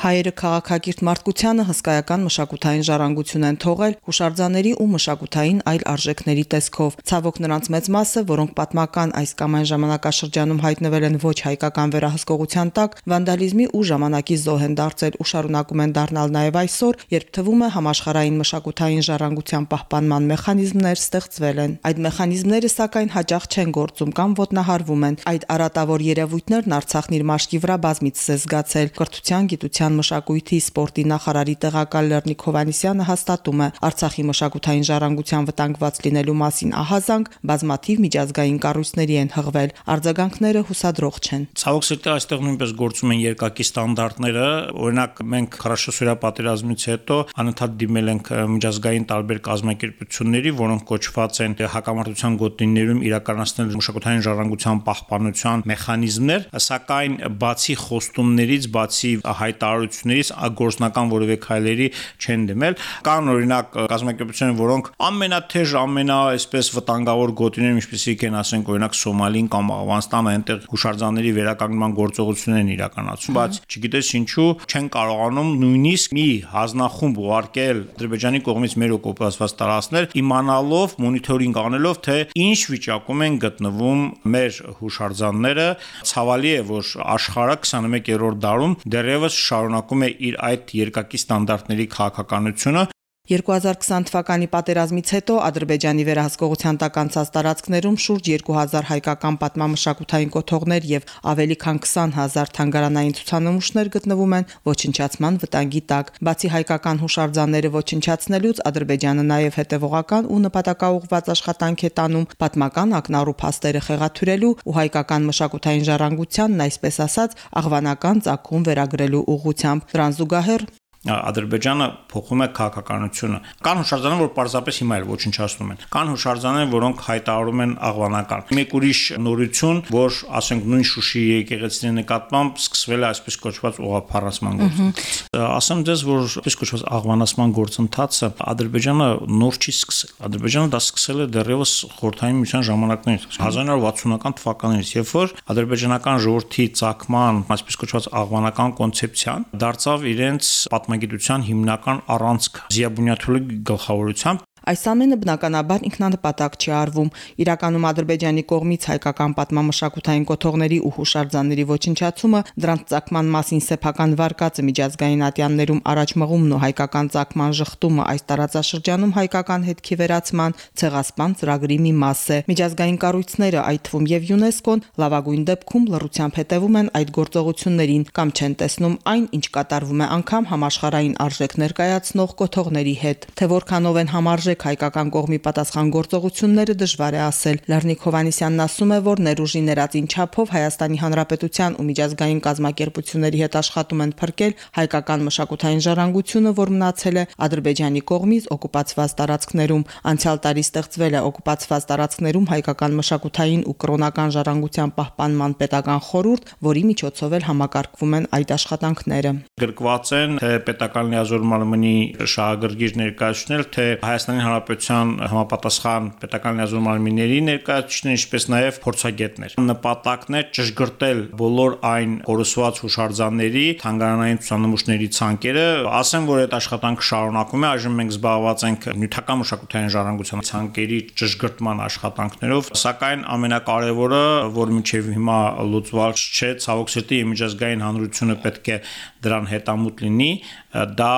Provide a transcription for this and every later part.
Հայերը քաղաքակիրթ մարդկությանը հսկայական մշակութային ժառանգություն են թողել հուշարձանների ու մշակութային այլ արժեքների տեսքով։ Ցավոք նրանց մեծ մասը, որոնք պատմական այս կամ այն ժամանակաշրջանում հայտնվել են ոչ հայկական վերահսկողության տակ, վանդալիզմի ու ժամանակի զոհ են դարձել ու շարունակում են դառնալ նաև այսօր, երբ թվում է համաշխարհային մշակութային ժառանգության պահպանման մեխանիզմներ ստեղծվել են։ Այդ մեխանիզմները սակայն հաճախ չեն գործում կամ ոտնահարվում են։ Այդ արատավոր երևույթներն Արցախն իր մաշկի վրա բազմիցս է զգացել։ Կրթության, գիտության պետության մշակույթի սպորտի նախարարի տեղակալ Լեռնիկ Հովանիսյանը հաստատում է. Արցախի մշակութային ժառանգության վտանգված լինելու մասին ահազանգ բազմաթիվ միջազգային կառույցների են հղվել. Արձագանքները հուսադրող չեն Ցավոք սրտի այստեղ նույնպես գործում են երկակի ստանդարտները օրինակ մենք Խարաշոսուրա պատերազմից հետո անընդհատ դիմել ենք միջազգային տարբեր կազմակերպությունների որոնք կոչված են հակամարտության գոտիներում իրականացնել մշակութային ժառանգության պահպանության մեխանիզմներ սակայն բացի խոստումներից բացի հայտարարություններից ծառայություններից գործնական որևէ քայլերի չեն դիմել։ Կան օրինակ կազմակերպություններ, որոնք ամենաթեժ, ամենա այսպես վտանգավոր գոտիներում, ինչպեսիք են ասենք օրինակ Սոմալին կամ Աֆղանստանը, այնտեղ հուշարձանների վերականգնման գործողություններ են իրականացում, բայց չգիտես ինչու չեն կարողանում նույնիսկ մի հանձնախումբ ուղարկել Ադրբեջանի կողմից մեր օկուպացված տարածքներ, իմանալով, մոնիթորինգ անելով, թե ինչ վիճակում են գտնվում մեր հուշարձանները։ Ցավալի է, որ աշխարհը 21-րդ դարում դեռևս շարունակ շարունակում է իր այդ երկակի ստանդարտների քաղաքականությունը 2020 թվականի պատերազմից հետո Ադրբեջանի վերահսկողության տակ անցած տարածքներում շուրջ 2000 հայկական պատմամշակութային կոթողներ եւ ավելի քան 20000 թանգարանային ցուցանմուշներ գտնվում են ոչնչացման վտանգի տակ։ Բացի հայկական հուշարձանները ոչնչացնելուց Ադրբեջանը նաեւ հետևողական ու նպատակաուղղված աշխատանք է տանում պատմական ակնառու փաստերը խեղաթյուրելու ու հայկական մշակութային ժառանգությանն այսպես ասած աղվանական ցակում վերագրելու ուղղությամբ։ Դրան զուգահեռ Ադրբեջանը փոխում է քաղաքականությունը։ Կան հուշարձաններ, որ պարզապես հիմա էլ ոչնչացնում են։ Կան հուշարձաններ, որոնք հայտարարում են աղվանական։ Մեկ ուրիշ նորություն, որ ասենք նույն Շուշի եկեղեցիների նկատմամբ սկսվել է այսպես կոչված ուղափառացման գործընթաց։ Ասեմ ձեզ, որ այսպես կոչված աղվանացման գործընթացը Ադրբեջանը նոր չի սկսել։ Ադրբեջանը դա սկսել է դեռևս խորհրդային միության ժամանակներից 1960-ական թվականներից, երբ որ ադրբեջանական ժողովրդի ցակման, այսպես կոչված աղվանական կոնցեպցիան դարձավ իրենց պատ պատմագիտության հիմնական առանցքը Զիաբունյաթոլի գլխավորությամբ Այս ամենը բնականաբար ինքնանպատակ չի արվում։ Իրականում Ադրբեջանի կողմից հայկական պատմամշակութային կոթողների ու հուշարձանների ոչնչացումը, դրանց ցակման մասին սեփական վարկածը միջազգային ատյաններում առաջ մղումն ու հայկական ցակման շղթումը այս տարածաշրջանում հայկական հետքի վերացման ցեղասպան ծրագրի մի մաս է։ Միջազգային կառույցները, այդ թվում եւ ՅՈՒՆԵՍԿՕ-ն, լավագույն դեպքում լրությամբ հետևում են այդ գործողություններին կամ չեն տեսնում այն, ինչ կատարվում է անգամ համաշխարային արժեք ներկայացնող կոթողների հետ։ Թե որքանով են համարժեք լիարժեք հայկական կողմի պատասխան գործողությունները դժվար է ասել։ Լեռնիկ Հովանիսյանն ասում է, որ ներուժի ներածին չափով Հայաստանի Հանրապետության ու միջազգային կազմակերպությունների հետ աշխատում են փրկել հայկական մշակութային ժառանգությունը, որ մնացել է Ադրբեջանի կողմից օկուպացված տարածքներում։ Անցյալ տարի ստեղծվել է օկուպացված տարածքներում հայկական մշակութային ու կրոնական ժառանգության պահպանման պետական խորհուրդ, որի միջոցով էլ համակարգվում են այդ աշխատանքները։ Գրկված են թե պետական լիազոր մարմնի շահագրգիռ ներկայացնել, թե Հայաստանի Հայաստանի Հանրապետության համապատասխան պետական լիազոր մարմինների ներկայացուցիչներ, ինչպես նաև փորձագետներ։ Նպատակն է ճշգրտել բոլոր այն կորսված հուշարձանների, թանգարանային ցուցանմուշների ցանկերը։ Ասեմ, որ այդ աշխատանքը շարունակվում է, այժմ մենք զբաղված ենք նյութական մշակութային ժառանգության ցանկերի ճշգրտման աշխատանքներով, սակայն ամենակարևորը, որ մինչև հիմա լուծված չէ, ցավոք սրտի միջազգային հանրությունը պետք է դրան հետամուտ լինի, դա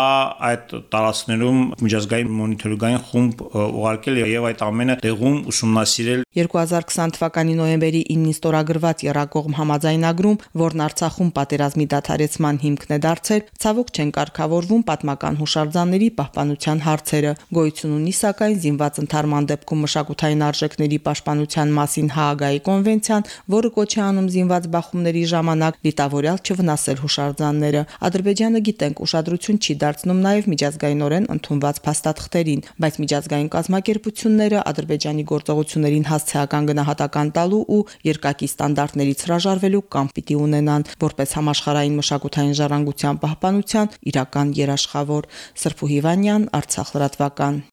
այդ տարածքներում միջազգային մոնիտորինգային խումբ ուղարկել եւ այդ ամենը տեղում ուսումնասիրել 2020 թվականի նոյեմբերի 9-ին ստորագրված Երակողմ համաձայնագրում, որն Արցախում պատերազմի դադարեցման հիմքն է դարձել, ցավոք չեն կարգավորվում պատմական հուշարձանների պահպանության հարցերը։ Գոյություն ունի սակայն զինված ընթարման դեպքում մշակութային արժեքների պաշտպանության մասին Հաագայի կոնվենցիան, որը կոչ է անում զինված բախումների ժամանակ դիտավորյալ չվնասել հուշարձանները։ Ադրբեջանը գիտենք ուշադրություն չի դարձնում նաև միջազգայինորեն ընդունված փաստաթղթերին, բայց միջազգային կազմակերպությունները Ադրբեջանի գործողություններին հասցեական գնահատական տալու ու երկակի ստանդարտներից հրաժարվելու կամ պիտի ունենան որպես համաշխարհային մշակութային ժառանգության պահպանության իրական երաշխավոր. Սրփու Հիվանյան Արցախ լրատվական